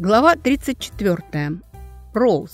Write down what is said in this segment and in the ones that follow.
Глава 34. Роуз.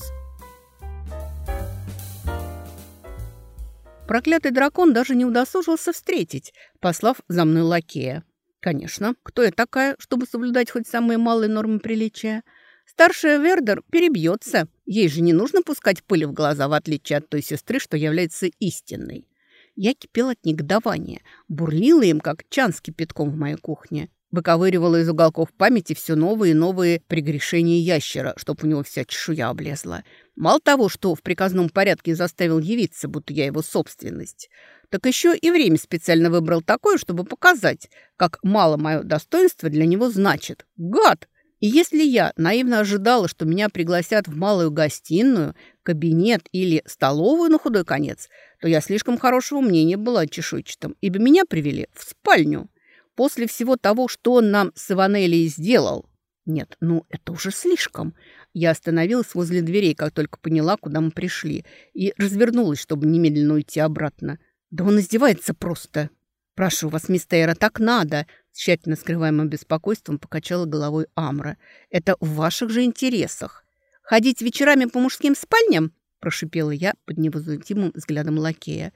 Проклятый дракон даже не удосужился встретить, послав за мной лакея. Конечно, кто я такая, чтобы соблюдать хоть самые малые нормы приличия? Старшая Вердер перебьется. Ей же не нужно пускать пыль в глаза, в отличие от той сестры, что является истинной. Я кипела от негодования, бурлила им, как чан с кипятком в моей кухне. Выковыривала из уголков памяти все новые и новые прегрешения ящера, чтоб у него вся чешуя облезла. Мало того, что в приказном порядке заставил явиться, будто я его собственность, так еще и время специально выбрал такое, чтобы показать, как мало мое достоинство для него значит. Гад! И если я наивно ожидала, что меня пригласят в малую гостиную, кабинет или столовую на худой конец, то я слишком хорошего мнения была о чешуйчатом, ибо меня привели в спальню после всего того, что он нам с Иванелией сделал. Нет, ну это уже слишком. Я остановилась возле дверей, как только поняла, куда мы пришли, и развернулась, чтобы немедленно уйти обратно. Да он издевается просто. «Прошу вас, мистера, так надо!» Тщательно скрываемым беспокойством покачала головой Амра. «Это в ваших же интересах. Ходить вечерами по мужским спальням?» Прошипела я под невозмутимым взглядом лакея.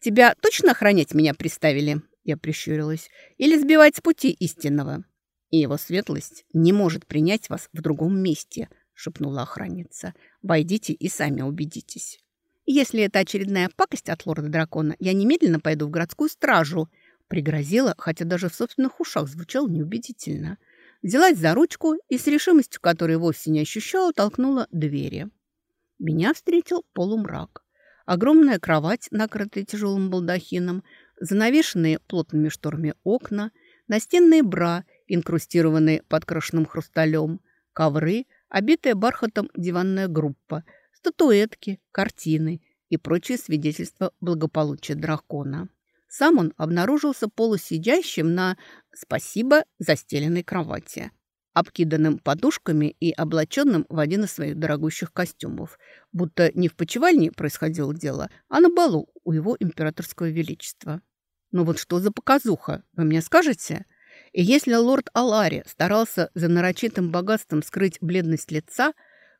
«Тебя точно охранять меня приставили?» Я прищурилась. «Или сбивать с пути истинного?» «И его светлость не может принять вас в другом месте», шепнула охранница. «Войдите и сами убедитесь». «Если это очередная пакость от лорда-дракона, я немедленно пойду в городскую стражу», пригрозила, хотя даже в собственных ушах звучало неубедительно. Взялась за ручку и с решимостью, которой вовсе не ощущала, толкнула двери. Меня встретил полумрак. Огромная кровать, накрытая тяжелым балдахином, занавешенные плотными шторами окна, настенные бра, инкрустированные подкрашенным хрусталем, ковры, обитая бархатом диванная группа, статуэтки, картины и прочие свидетельства благополучия дракона. Сам он обнаружился полусидящим на «спасибо» застеленной кровати обкиданным подушками и облаченным в один из своих дорогущих костюмов, будто не в почевальне происходило дело, а на балу у его императорского величества. Ну вот что за показуха, вы мне скажете? И если лорд Алари старался за нарочитым богатством скрыть бледность лица,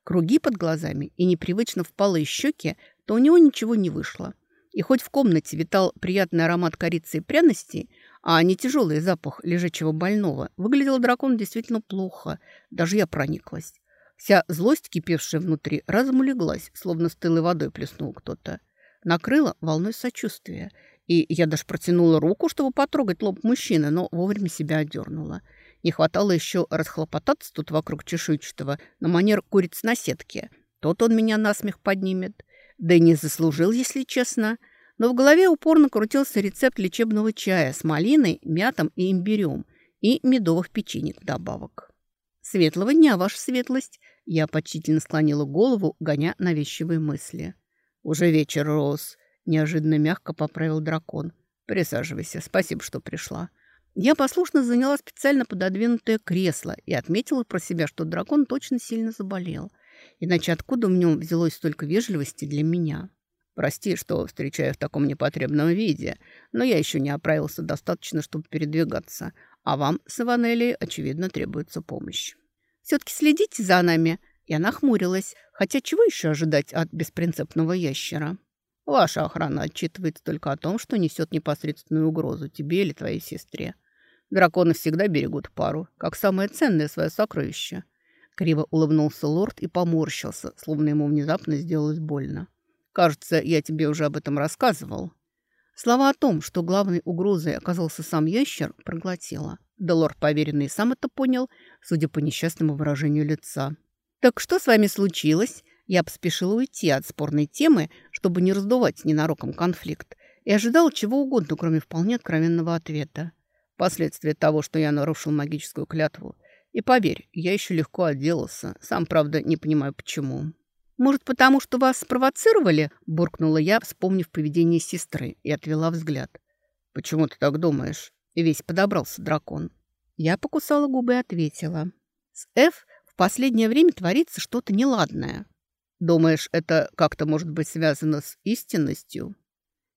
круги под глазами и непривычно впалые щеки, то у него ничего не вышло. И хоть в комнате витал приятный аромат корицы и пряностей, а не тяжелый запах лежачего больного. Выглядел дракон действительно плохо. Даже я прониклась. Вся злость, кипевшая внутри, разом улеглась, словно стылой водой плеснул кто-то. Накрыла волной сочувствия. И я даже протянула руку, чтобы потрогать лоб мужчины, но вовремя себя одернула. Не хватало еще расхлопотаться тут вокруг чешуйчатого на манер куриц на сетке. Тот он меня насмех поднимет. Да и не заслужил, если честно но в голове упорно крутился рецепт лечебного чая с малиной, мятом и имбирем и медовых печенек вдобавок. «Светлого дня, ваша светлость!» Я почтительно склонила голову, гоня навязчивые мысли. «Уже вечер, Роуз!» – неожиданно мягко поправил дракон. «Присаживайся. Спасибо, что пришла». Я послушно заняла специально пододвинутое кресло и отметила про себя, что дракон точно сильно заболел. Иначе откуда в нем взялось столько вежливости для меня? Прости, что встречаю в таком непотребном виде, но я еще не оправился достаточно, чтобы передвигаться, а вам с Иванелли, очевидно, требуется помощь. Все-таки следите за нами. Я нахмурилась, хотя чего еще ожидать от беспринципного ящера? Ваша охрана отчитывается только о том, что несет непосредственную угрозу тебе или твоей сестре. Драконы всегда берегут пару, как самое ценное свое сокровище. Криво улыбнулся лорд и поморщился, словно ему внезапно сделалось больно. Кажется, я тебе уже об этом рассказывал. Слова о том, что главной угрозой оказался сам ящер, проглотила. Да лорд поверенный сам это понял, судя по несчастному выражению лица. «Так что с вами случилось?» Я поспешила уйти от спорной темы, чтобы не раздувать ненароком конфликт, и ожидал чего угодно, кроме вполне откровенного ответа. Последствия того, что я нарушил магическую клятву. И поверь, я еще легко отделался. Сам, правда, не понимаю, почему. «Может, потому что вас спровоцировали?» – буркнула я, вспомнив поведение сестры, и отвела взгляд. «Почему ты так думаешь?» Весь подобрался дракон. Я покусала губы и ответила. «С Ф в последнее время творится что-то неладное». «Думаешь, это как-то может быть связано с истинностью?»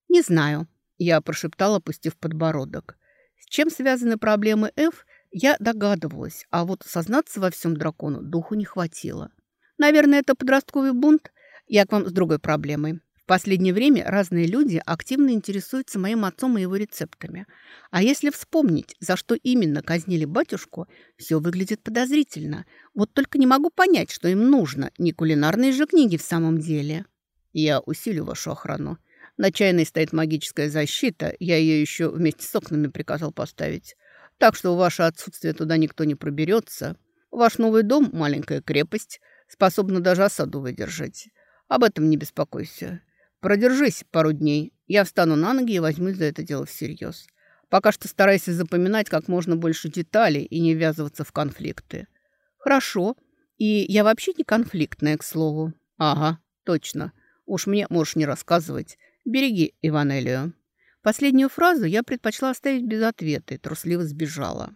«Не знаю», – я прошептала, опустив подбородок. «С чем связаны проблемы Ф, Я догадывалась, а вот сознаться во всем дракону духу не хватило. Наверное, это подростковый бунт. Я к вам с другой проблемой. В последнее время разные люди активно интересуются моим отцом и его рецептами. А если вспомнить, за что именно казнили батюшку, все выглядит подозрительно. Вот только не могу понять, что им нужно. Не кулинарные же книги в самом деле. Я усилю вашу охрану. На чайной стоит магическая защита. Я ее еще вместе с окнами приказал поставить. Так что в ваше отсутствие туда никто не проберется. Ваш новый дом – маленькая крепость, способна даже осаду выдержать. Об этом не беспокойся. Продержись пару дней. Я встану на ноги и возьмусь за это дело всерьез. Пока что старайся запоминать как можно больше деталей и не ввязываться в конфликты. Хорошо. И я вообще не конфликтная, к слову. Ага, точно. Уж мне можешь не рассказывать. Береги Иванелию. Последнюю фразу я предпочла оставить без ответа и трусливо сбежала.